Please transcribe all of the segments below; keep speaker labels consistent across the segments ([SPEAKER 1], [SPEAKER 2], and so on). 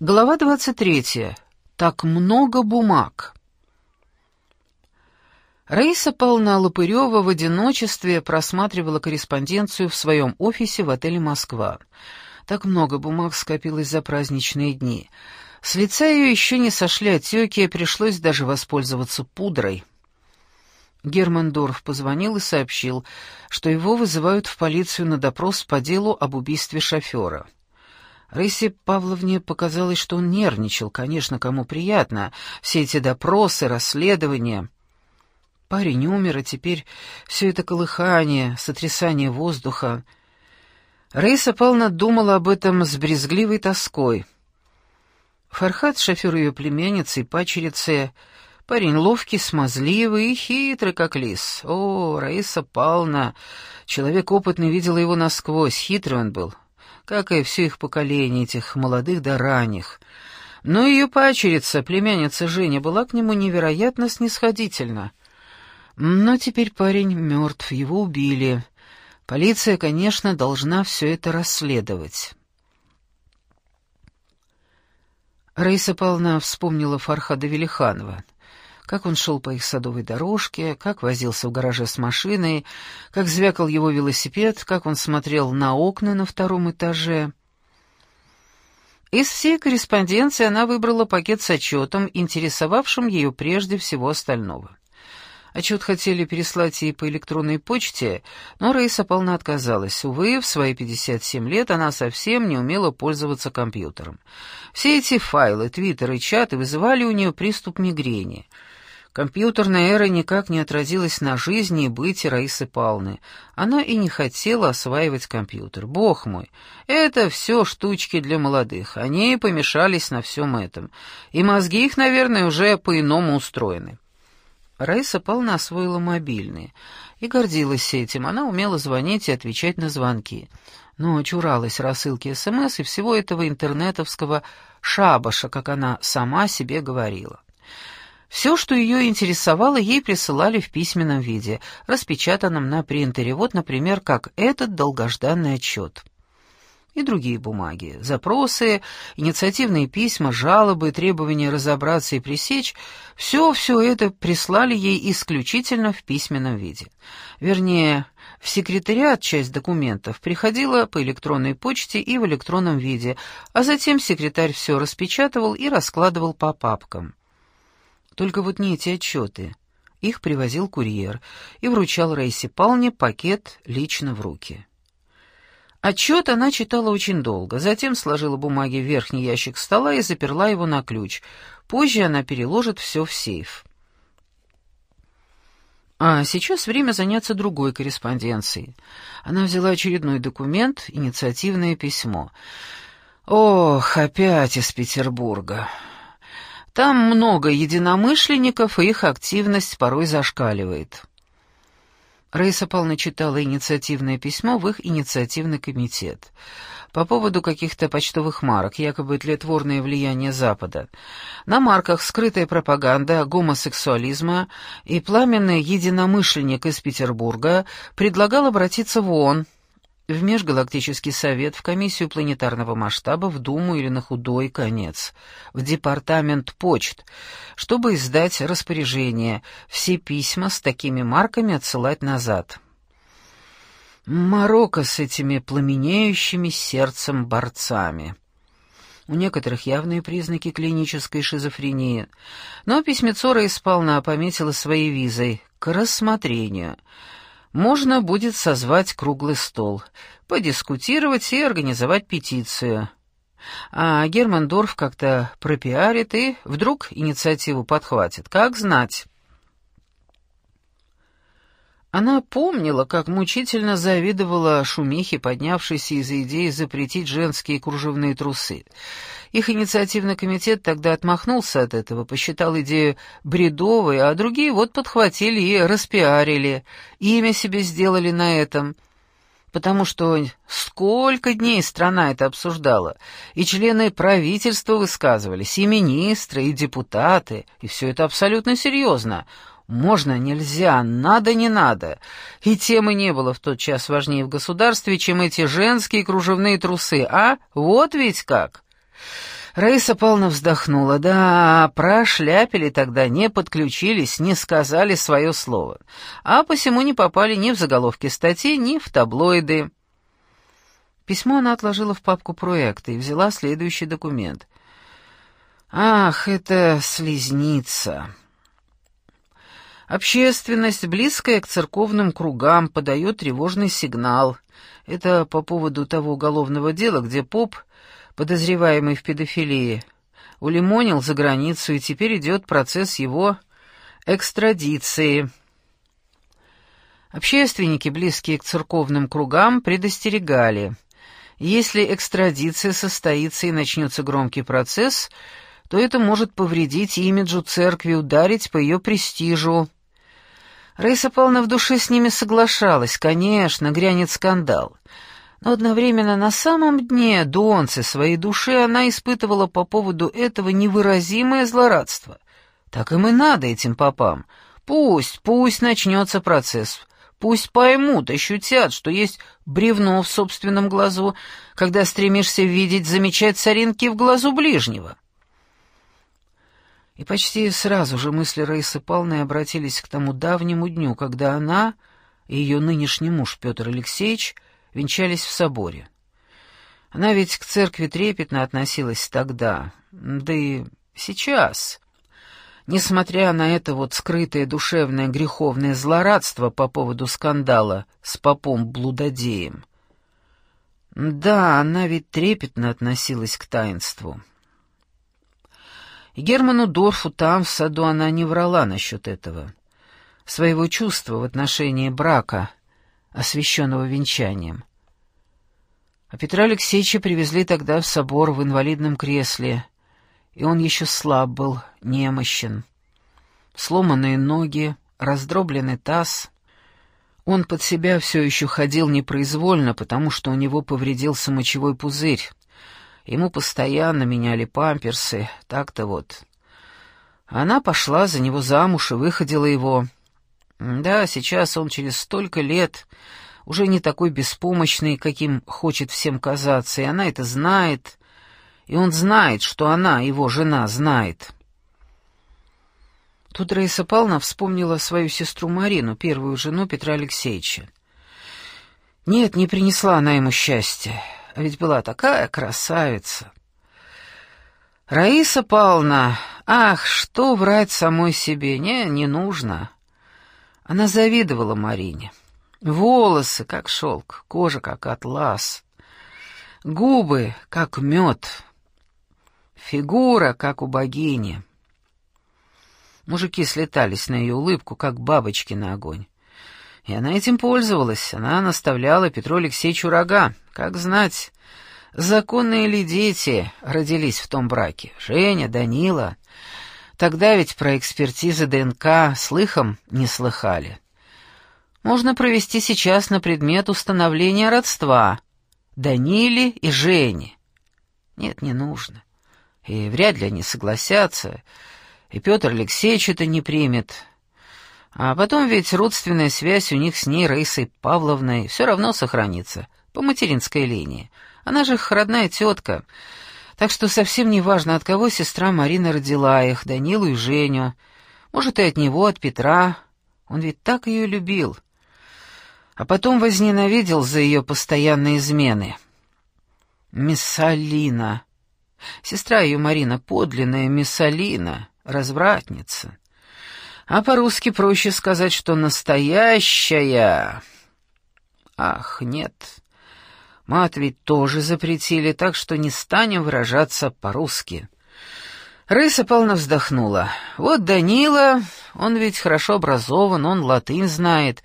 [SPEAKER 1] Глава 23. Так много бумаг. Раиса Павловна Лопырева в одиночестве просматривала корреспонденцию в своем офисе в отеле «Москва». Так много бумаг скопилось за праздничные дни. С лица ее еще не сошли отеки, пришлось даже воспользоваться пудрой. Герман Дорф позвонил и сообщил, что его вызывают в полицию на допрос по делу об убийстве шофера. Рысе Павловне показалось, что он нервничал, конечно, кому приятно, все эти допросы, расследования. Парень умер, а теперь все это колыхание, сотрясание воздуха. Раиса Павловна думала об этом с брезгливой тоской. Фархат, шофер ее племянницы и пачерицы, парень ловкий, смазливый и хитрый, как лис. О, Раиса Павловна, человек опытный, видела его насквозь, хитрый он был, как и все их поколение, этих молодых да ранних. Но ее пачерица, племянница Женя, была к нему невероятно снисходительна. Но теперь парень мертв, его убили. Полиция, конечно, должна все это расследовать. Раиса Павловна вспомнила Фархада Велиханова как он шел по их садовой дорожке, как возился в гараже с машиной, как звякал его велосипед, как он смотрел на окна на втором этаже. Из всей корреспонденции она выбрала пакет с отчетом, интересовавшим ее прежде всего остального. Отчет хотели переслать ей по электронной почте, но Раиса полна отказалась. Увы, в свои 57 лет она совсем не умела пользоваться компьютером. Все эти файлы, твиттеры, чаты вызывали у нее приступ мигрени — Компьютерная эра никак не отразилась на жизни и быте Раисы Павловны. Она и не хотела осваивать компьютер. Бог мой, это все штучки для молодых. Они помешались на всем этом. И мозги их, наверное, уже по-иному устроены. Раиса Павловна освоила мобильные и гордилась этим. Она умела звонить и отвечать на звонки. Но чуралась рассылки СМС и всего этого интернетовского шабаша, как она сама себе говорила. Все, что ее интересовало, ей присылали в письменном виде, распечатанном на принтере, вот, например, как этот долгожданный отчет. И другие бумаги, запросы, инициативные письма, жалобы, требования разобраться и пресечь — все-все это прислали ей исключительно в письменном виде. Вернее, в секретариат часть документов приходила по электронной почте и в электронном виде, а затем секретарь все распечатывал и раскладывал по папкам. Только вот не эти отчеты. Их привозил курьер и вручал Рейси Палне пакет лично в руки. Отчет она читала очень долго, затем сложила бумаги в верхний ящик стола и заперла его на ключ. Позже она переложит все в сейф. А сейчас время заняться другой корреспонденцией. Она взяла очередной документ, инициативное письмо. «Ох, опять из Петербурга!» Там много единомышленников, и их активность порой зашкаливает. Раиса Павловна читала инициативное письмо в их инициативный комитет по поводу каких-то почтовых марок, якобы тлетворное влияние Запада. На марках скрытая пропаганда гомосексуализма, и пламенный единомышленник из Петербурга предлагал обратиться в ООН, в Межгалактический совет, в комиссию планетарного масштаба, в Думу или на худой конец, в департамент почт, чтобы издать распоряжение, все письма с такими марками отсылать назад. Марокко с этими пламенеющими сердцем борцами. У некоторых явные признаки клинической шизофрении, но письмецо Рейс сполна пометила своей визой к рассмотрению — можно будет созвать круглый стол, подискутировать и организовать петицию. А Герман Дорф как-то пропиарит и вдруг инициативу подхватит. Как знать. Она помнила, как мучительно завидовала шумихе, поднявшейся из-за идеи запретить женские кружевные трусы. Их инициативный комитет тогда отмахнулся от этого, посчитал идею бредовой, а другие вот подхватили и распиарили, имя себе сделали на этом. Потому что сколько дней страна это обсуждала, и члены правительства высказывались, и министры, и депутаты, и все это абсолютно серьезно — можно, нельзя, надо, не надо. И темы не было в тот час важнее в государстве, чем эти женские кружевные трусы, а? Вот ведь как. Раиса Павловна вздохнула. Да, прошляпили тогда, не подключились, не сказали свое слово. А посему не попали ни в заголовки статей, ни в таблоиды. Письмо она отложила в папку проекта и взяла следующий документ. «Ах, это слезница!» Общественность, близкая к церковным кругам, подает тревожный сигнал. Это по поводу того уголовного дела, где поп подозреваемый в педофилии, улимонил за границу, и теперь идет процесс его экстрадиции. Общественники, близкие к церковным кругам, предостерегали. Если экстрадиция состоится и начнется громкий процесс, то это может повредить имиджу церкви, ударить по ее престижу. Раиса Павловна в душе с ними соглашалась, конечно, грянет скандал — но одновременно на самом дне донцы своей души она испытывала по поводу этого невыразимое злорадство. Так им и надо этим попам. Пусть, пусть начнется процесс. Пусть поймут, ощутят, что есть бревно в собственном глазу, когда стремишься видеть, замечать соринки в глазу ближнего. И почти сразу же мысли Раисы Павловны обратились к тому давнему дню, когда она и ее нынешний муж Петр Алексеевич венчались в соборе. Она ведь к церкви трепетно относилась тогда, да и сейчас. Несмотря на это вот скрытое душевное греховное злорадство по поводу скандала с попом-блудодеем. Да, она ведь трепетно относилась к таинству. И Герману Дорфу там, в саду, она не врала насчет этого. Своего чувства в отношении брака — освященного венчанием. А Петра Алексеевича привезли тогда в собор в инвалидном кресле, и он еще слаб был, немощен. Сломанные ноги, раздробленный таз. Он под себя все еще ходил непроизвольно, потому что у него повредился мочевой пузырь. Ему постоянно меняли памперсы, так-то вот. Она пошла за него замуж и выходила его. Да, сейчас он через столько лет уже не такой беспомощный, каким хочет всем казаться, и она это знает, и он знает, что она, его жена, знает. Тут Раиса Павловна вспомнила свою сестру Марину, первую жену Петра Алексеевича. Нет, не принесла она ему счастья, а ведь была такая красавица. Раиса Павловна, ах, что врать самой себе, не, не нужно. Она завидовала Марине. Волосы, как шелк, кожа, как атлас, губы, как мед, фигура, как у богини. Мужики слетались на ее улыбку, как бабочки на огонь. И она этим пользовалась, она наставляла Петру Алексеевичу рога. Как знать, законные ли дети родились в том браке? Женя, Данила... Тогда ведь про экспертизы ДНК слыхом не слыхали. Можно провести сейчас на предмет установления родства Даниле и Жене. Нет, не нужно. И вряд ли они согласятся, и Петр Алексеевич это не примет. А потом ведь родственная связь у них с ней, Раисой Павловной, все равно сохранится, по материнской линии. Она же их родная тетка, так что совсем не важно, от кого сестра Марина родила их, Данилу и Женю. Может, и от него, от Петра. Он ведь так ее любил. А потом возненавидел за ее постоянные измены. Миссалина. Сестра ее Марина подлинная Миссалина, развратница. А по-русски проще сказать, что настоящая. Ах, нет. Мат ведь тоже запретили, так что не станем выражаться по-русски. Рыса Павловна вздохнула. Вот Данила, он ведь хорошо образован, он латынь знает,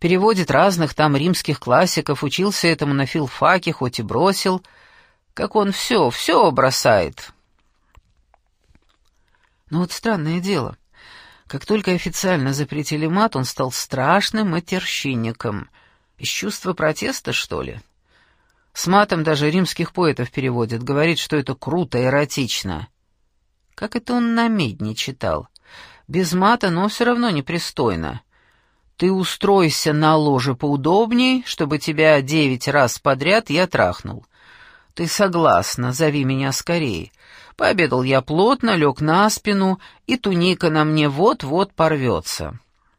[SPEAKER 1] переводит разных там римских классиков, учился этому на филфаке, хоть и бросил. Как он все, все бросает. Но вот странное дело. Как только официально запретили мат, он стал страшным матерщинником. Из чувства протеста, что ли? С матом даже римских поэтов переводит, говорит, что это круто, эротично. Как это он на медне читал? Без мата, но все равно непристойно. Ты устройся на ложе поудобней, чтобы тебя девять раз подряд я трахнул. «Ты согласна, зови меня скорей». Пообедал я плотно, лег на спину, и туника на мне вот-вот порвется.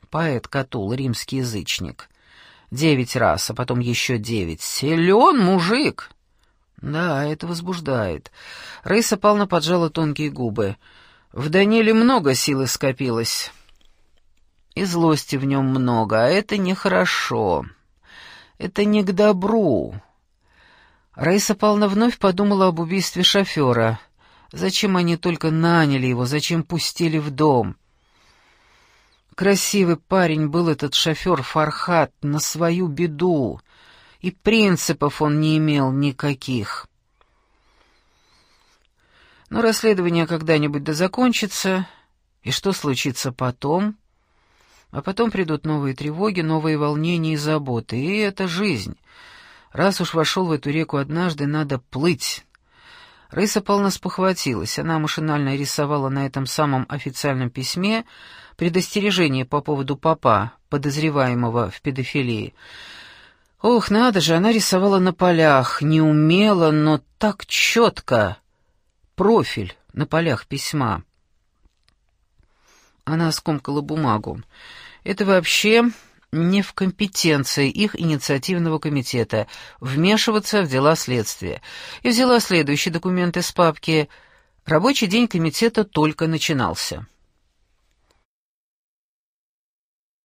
[SPEAKER 1] Поэт Катул, римский язычник. Девять раз, а потом еще девять. Силен мужик! Да, это возбуждает. Рейса Павловна поджала тонкие губы. В Даниле много силы скопилось. И злости в нем много, а это нехорошо. Это не к добру. Раиса Павловна вновь подумала об убийстве шофера. Зачем они только наняли его, зачем пустили в дом? Красивый парень был этот шофер Фархат на свою беду, и принципов он не имел никаких. Но расследование когда-нибудь да закончится, и что случится потом? А потом придут новые тревоги, новые волнения и заботы, и это жизнь. Раз уж вошел в эту реку однажды, надо плыть. Рыса полно спохватилась. Она машинально рисовала на этом самом официальном письме предостережение по поводу папа, подозреваемого в педофилии. Ох, надо же, она рисовала на полях, не умела, но так четко. Профиль на полях письма. Она скомкала бумагу. Это вообще не в компетенции их инициативного комитета вмешиваться в дела следствия. И взяла следующий документ из папки. Рабочий день комитета только начинался.